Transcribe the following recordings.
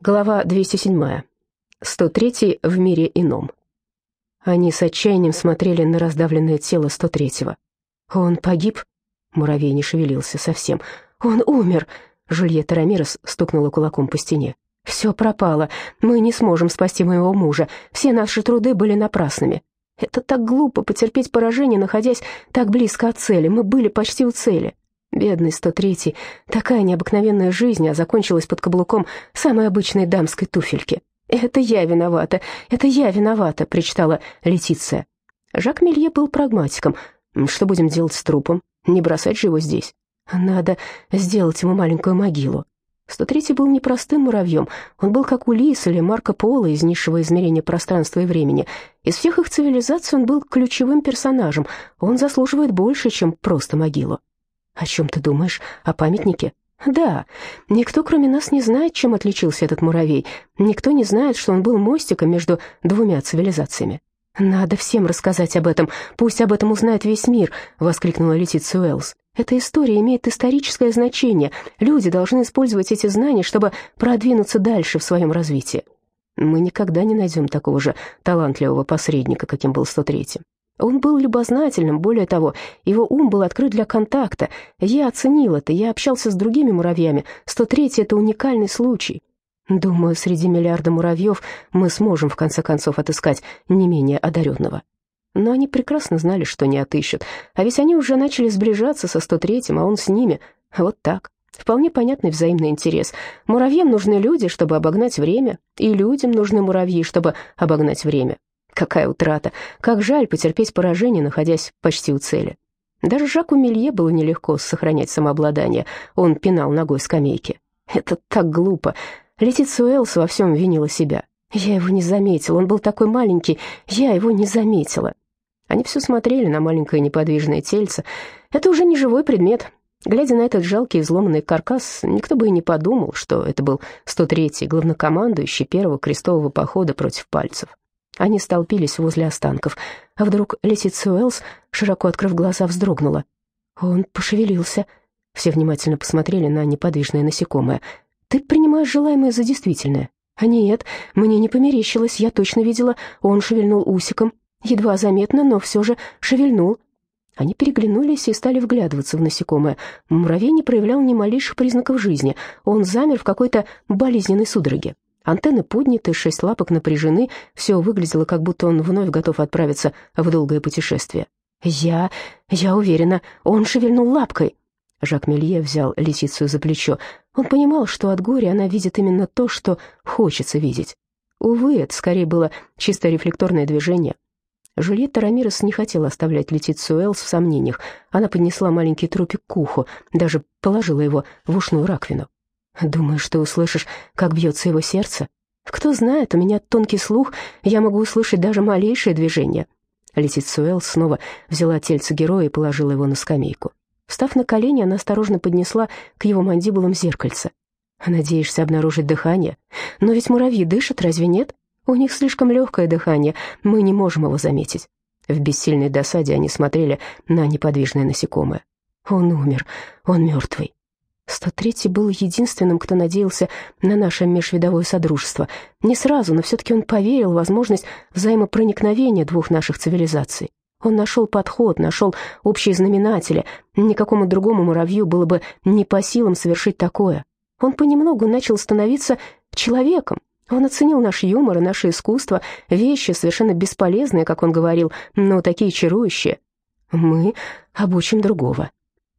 Глава 207. 103 в мире ином. Они с отчаянием смотрели на раздавленное тело 103-го. «Он погиб?» Муравей не шевелился совсем. «Он умер!» Жульетта Рамирес стукнула кулаком по стене. «Все пропало. Мы не сможем спасти моего мужа. Все наши труды были напрасными. Это так глупо потерпеть поражение, находясь так близко от цели. Мы были почти у цели. Бедный 103-й, такая необыкновенная жизнь, а закончилась под каблуком самой обычной дамской туфельки. «Это я виновата, это я виновата», — причитала Летиция. Жак Мелье был прагматиком. «Что будем делать с трупом? Не бросать же его здесь. Надо сделать ему маленькую могилу». 103-й был непростым муравьем. Он был как Улис или Марко Поло из низшего измерения пространства и времени. Из всех их цивилизаций он был ключевым персонажем. Он заслуживает больше, чем просто могилу. «О чем ты думаешь? О памятнике?» «Да, никто, кроме нас, не знает, чем отличился этот муравей. Никто не знает, что он был мостиком между двумя цивилизациями». «Надо всем рассказать об этом. Пусть об этом узнает весь мир», — воскликнула Летиция Уэллс. «Эта история имеет историческое значение. Люди должны использовать эти знания, чтобы продвинуться дальше в своем развитии». «Мы никогда не найдем такого же талантливого посредника, каким был 103-й. Он был любознательным, более того, его ум был открыт для контакта. Я оценил это, я общался с другими муравьями. 103-й — это уникальный случай. Думаю, среди миллиарда муравьев мы сможем в конце концов отыскать не менее одаренного. Но они прекрасно знали, что не отыщут. А ведь они уже начали сближаться со 103-м, а он с ними. Вот так. Вполне понятный взаимный интерес. Муравьям нужны люди, чтобы обогнать время, и людям нужны муравьи, чтобы обогнать время. Какая утрата! Как жаль потерпеть поражение, находясь почти у цели. Даже Жаку Мелье было нелегко сохранять самообладание. Он пинал ногой скамейки. Это так глупо. Летиция Уэллс во всем винила себя. Я его не заметила, он был такой маленький, я его не заметила. Они все смотрели на маленькое неподвижное тельце. Это уже не живой предмет. Глядя на этот жалкий изломанный каркас, никто бы и не подумал, что это был 103-й главнокомандующий первого крестового похода против пальцев. Они столпились возле останков. А вдруг Летиция Уэллс, широко открыв глаза, вздрогнула. Он пошевелился. Все внимательно посмотрели на неподвижное насекомое. «Ты принимаешь желаемое за действительное?» «А нет, мне не померещилось, я точно видела. Он шевельнул усиком. Едва заметно, но все же шевельнул». Они переглянулись и стали вглядываться в насекомое. Муравей не проявлял ни малейших признаков жизни. Он замер в какой-то болезненной судороге. Антенны подняты, шесть лапок напряжены, все выглядело, как будто он вновь готов отправиться в долгое путешествие. «Я... я уверена, он шевельнул лапкой». Жак Мелье взял лисицу за плечо. Он понимал, что от горя она видит именно то, что хочется видеть. Увы, это скорее было чисто рефлекторное движение. Жюльетта Рамирес не хотела оставлять Летицию Элс в сомнениях. Она поднесла маленький трупик к уху, даже положила его в ушную раковину. Думаешь, ты услышишь, как бьется его сердце? Кто знает, у меня тонкий слух, я могу услышать даже малейшее движение. Летицуэл снова взяла тельце героя и положила его на скамейку. Встав на колени, она осторожно поднесла к его мандибулам зеркальце. «Надеешься обнаружить дыхание? Но ведь муравьи дышат, разве нет? У них слишком легкое дыхание, мы не можем его заметить». В бессильной досаде они смотрели на неподвижное насекомое. «Он умер, он мертвый». 103-й был единственным, кто надеялся на наше межвидовое содружество. Не сразу, но все-таки он поверил в возможность взаимопроникновения двух наших цивилизаций. Он нашел подход, нашел общие знаменатели. Никакому другому муравью было бы не по силам совершить такое. Он понемногу начал становиться человеком. Он оценил наш юмор и наше искусство, вещи совершенно бесполезные, как он говорил, но такие чарующие. Мы обучим другого.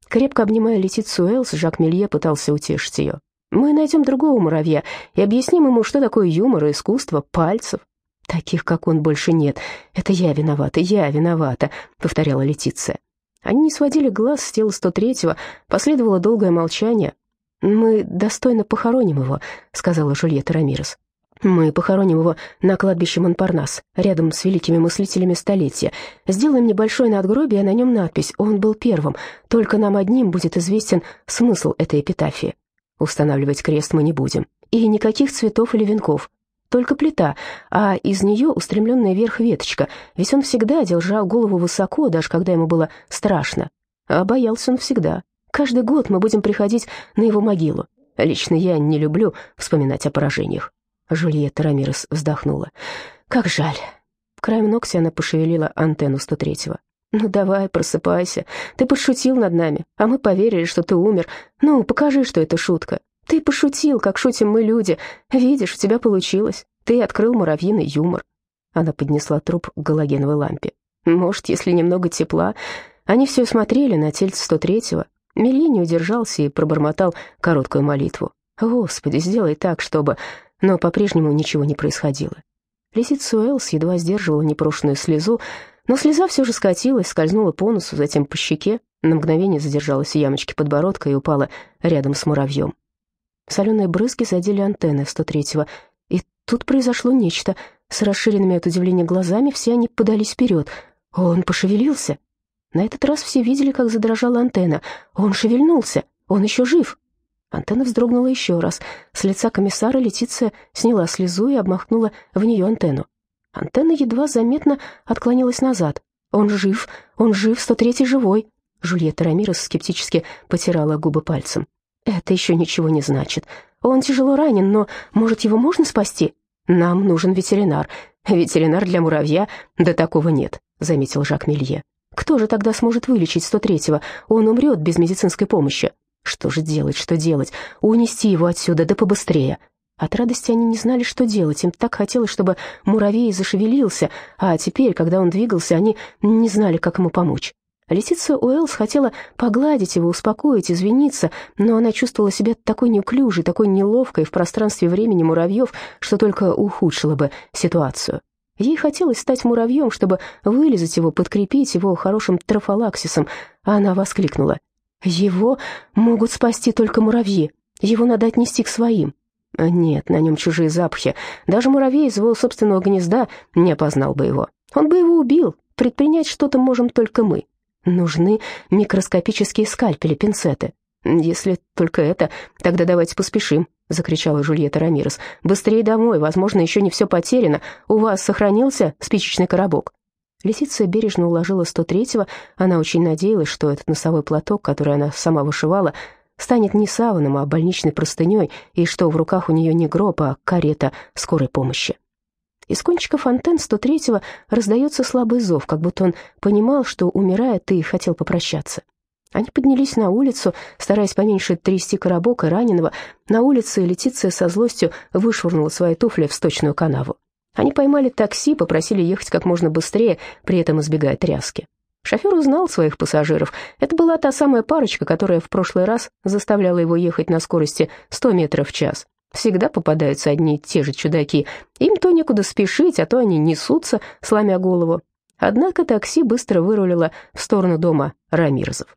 Крепко обнимая Летицу Уэллс, Жак Мелье пытался утешить ее. «Мы найдем другого муравья и объясним ему, что такое юмор и искусство пальцев. Таких, как он, больше нет. Это я виновата, я виновата», — повторяла Летиция. Они не сводили глаз с тела 103-го, последовало долгое молчание. «Мы достойно похороним его», — сказала Жульетта Рамирес. Мы похороним его на кладбище Монпарнас, рядом с великими мыслителями столетия. Сделаем небольшое надгробие, на нем надпись «Он был первым». Только нам одним будет известен смысл этой эпитафии. Устанавливать крест мы не будем. И никаких цветов или венков. Только плита, а из нее устремленная вверх веточка, ведь он всегда держал голову высоко, даже когда ему было страшно. А боялся он всегда. Каждый год мы будем приходить на его могилу. Лично я не люблю вспоминать о поражениях». Жульетта Рамирес вздохнула. «Как жаль». Краем ногти она пошевелила антенну 103-го. «Ну давай, просыпайся. Ты пошутил над нами, а мы поверили, что ты умер. Ну, покажи, что это шутка. Ты пошутил, как шутим мы люди. Видишь, у тебя получилось. Ты открыл муравьиный юмор». Она поднесла труп к галогеновой лампе. «Может, если немного тепла...» Они все смотрели на тельце 103-го. Мельи не удержался и пробормотал короткую молитву. «Господи, сделай так, чтобы...» Но по-прежнему ничего не происходило. Лисица Уэллс едва сдерживала непрошенную слезу, но слеза все же скатилась, скользнула по носу, затем по щеке, на мгновение задержалась в ямочке подбородка и упала рядом с муравьем. Соленые брызги задели антенны 103-го, и тут произошло нечто. С расширенными от удивления глазами все они подались вперед. Он пошевелился. На этот раз все видели, как задрожала антенна. Он шевельнулся. Он еще жив. Антенна вздрогнула еще раз. С лица комиссара Летиция сняла слезу и обмахнула в нее антенну. Антенна едва заметно отклонилась назад. «Он жив, он жив, 103-й живой!» Жульетта Рамирес скептически потирала губы пальцем. «Это еще ничего не значит. Он тяжело ранен, но, может, его можно спасти? Нам нужен ветеринар. Ветеринар для муравья? Да такого нет», — заметил Жак Мелье. «Кто же тогда сможет вылечить 103-го? Он умрет без медицинской помощи». «Что же делать, что делать? Унести его отсюда, да побыстрее!» От радости они не знали, что делать. Им так хотелось, чтобы муравей зашевелился, а теперь, когда он двигался, они не знали, как ему помочь. Лисица Уэллс хотела погладить его, успокоить, извиниться, но она чувствовала себя такой неуклюжей, такой неловкой в пространстве времени муравьев, что только ухудшила бы ситуацию. Ей хотелось стать муравьем, чтобы вылезать его, подкрепить его хорошим трофалаксисом, а она воскликнула. «Его могут спасти только муравьи, его надо отнести к своим». Нет, на нем чужие запахи. Даже муравей из его собственного гнезда не опознал бы его. Он бы его убил. Предпринять что-то можем только мы. Нужны микроскопические скальпели, пинцеты. Если только это, тогда давайте поспешим, закричала Жульетта Рамирес. Быстрее домой, возможно, еще не все потеряно. У вас сохранился спичечный коробок? Лисица бережно уложила 103-го. Она очень надеялась, что этот носовой платок, который она сама вышивала, станет не саваном, а больничной простыней, и что в руках у нее не гроб, а карета скорой помощи. Из кончиков антенн 103-го раздается слабый зов, как будто он понимал, что, умирает, и хотел попрощаться. Они поднялись на улицу, стараясь поменьше трясти коробок и раненого. На улице Летиция со злостью вышвырнула свои туфли в сточную канаву. Они поймали такси, попросили ехать как можно быстрее, при этом избегая тряски. Шофер узнал своих пассажиров. Это была та самая парочка, которая в прошлый раз заставляла его ехать на скорости 100 метров в час. Всегда попадаются одни и те же чудаки. Им то некуда спешить, а то они несутся, сломя голову. Однако такси быстро вырулило в сторону дома Рамирзов.